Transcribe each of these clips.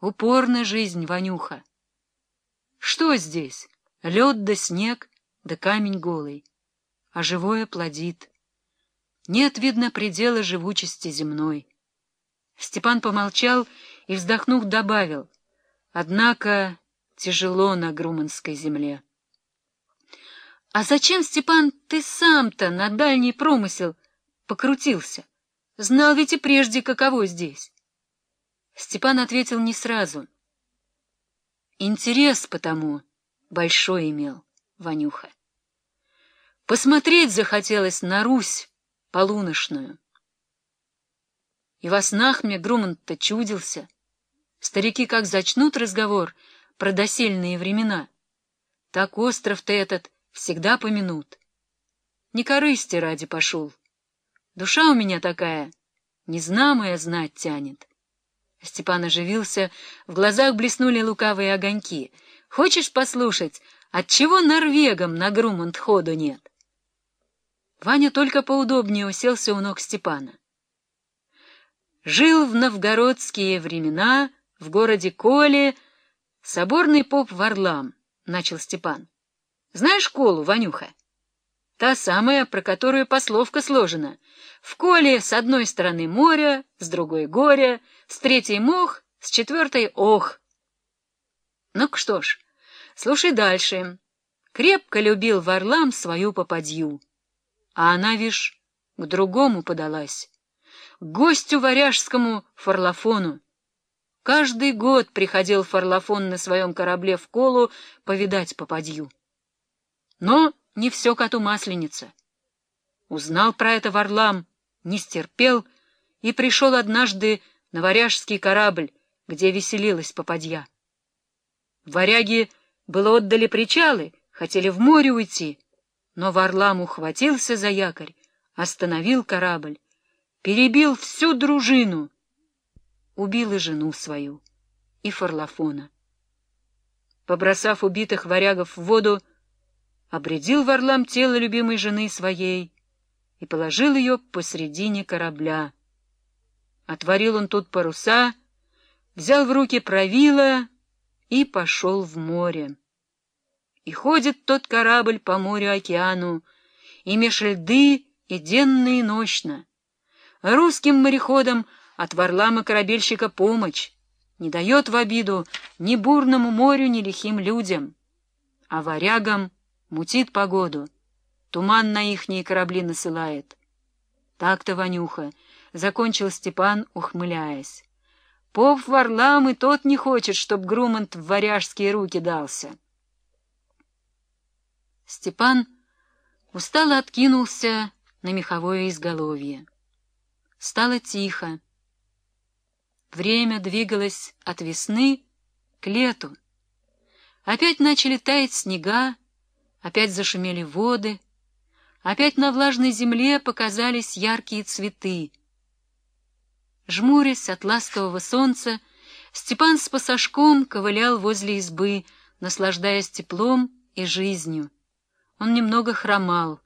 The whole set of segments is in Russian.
Упорная жизнь, Ванюха. Что здесь? Лед да снег, да камень голый. А живое плодит. Нет, видно, предела живучести земной. Степан помолчал и, вздохнув, добавил. Однако тяжело на Груманской земле. — А зачем, Степан, ты сам-то на дальний промысел покрутился? Знал ведь и прежде, каково здесь. Степан ответил не сразу. Интерес потому большой имел Ванюха. Посмотреть захотелось на Русь полуношную. И во снах мне Грумант-то чудился. Старики как зачнут разговор про досельные времена, так остров-то этот всегда помянут. Не корысти ради пошел. Душа у меня такая, незнамая знать тянет. Степан оживился, в глазах блеснули лукавые огоньки. «Хочешь послушать, отчего норвегам на Грумант ходу нет?» Ваня только поудобнее уселся у ног Степана. Жил в новгородские времена в городе Коле соборный поп Варлам, — начал Степан. Знаешь школу, Ванюха? Та самая, про которую пословка сложена. В Коле с одной стороны море, с другой горе, с третьей мох, с четвертой ох. ну что ж, слушай дальше. Крепко любил Варлам свою попадью. А она, вишь, к другому подалась. К гостю варяжскому фарлафону. Каждый год приходил фарлафон на своем корабле в Колу повидать попадью. Но не все коту масленица. Узнал про это Варлам, не стерпел и пришел однажды на варяжский корабль, где веселилась попадья. Варяги было отдали причалы, хотели в море уйти, но Варлам ухватился за якорь, остановил корабль, перебил всю дружину, убил и жену свою, и Фарлафона. Побросав убитых варягов в воду, обредил Варлам тело любимой жены своей и положил ее посредине корабля. Отворил он тут паруса, взял в руки правила и пошел в море. И ходит тот корабль по морю-океану, и меж льды и денно и нощно. Русским мореходам от Варлама-корабельщика помощь, не дает в обиду ни бурному морю, ни лихим людям. А варягам мутит погоду, туман на ихние корабли насылает. Так-то, Ванюха, — закончил Степан, ухмыляясь. Поп Варлам и тот не хочет, чтоб Грумант в варяжские руки дался. Степан устало откинулся на меховое изголовье. Стало тихо. Время двигалось от весны к лету. Опять начали таять снега, опять зашумели воды, опять на влажной земле показались яркие цветы. Жмурясь от ласкового солнца, Степан с пасашком ковылял возле избы, наслаждаясь теплом и жизнью. Он немного хромал,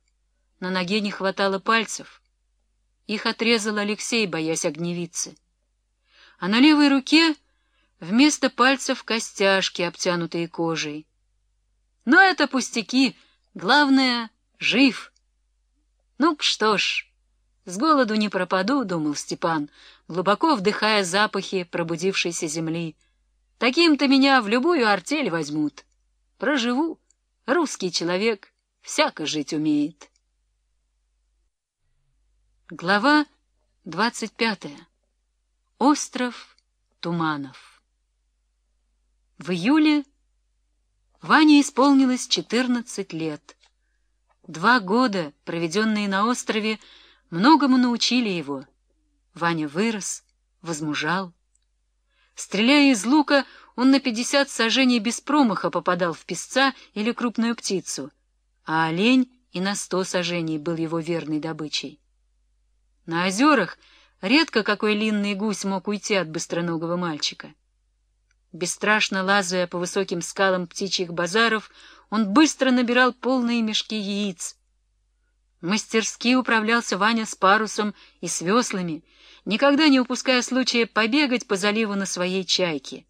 на ноге не хватало пальцев. Их отрезал Алексей, боясь огневицы. А на левой руке вместо пальцев костяшки, обтянутые кожей. Но это пустяки, главное — жив. Ну что ж, с голоду не пропаду, — думал Степан, глубоко вдыхая запахи пробудившейся земли. Таким-то меня в любую артель возьмут. Проживу, русский человек всяко жить умеет. Глава двадцать пятая. Остров Туманов. В июле Ване исполнилось четырнадцать лет. Два года, проведенные на острове, многому научили его. Ваня вырос, возмужал. Стреляя из лука, он на пятьдесят сажений без промаха попадал в песца или крупную птицу — а олень и на сто сажений был его верной добычей. На озерах редко какой линный гусь мог уйти от быстроногого мальчика. Бесстрашно лазая по высоким скалам птичьих базаров, он быстро набирал полные мешки яиц. Мастерски управлялся Ваня с парусом и с веслами, никогда не упуская случая побегать по заливу на своей чайке —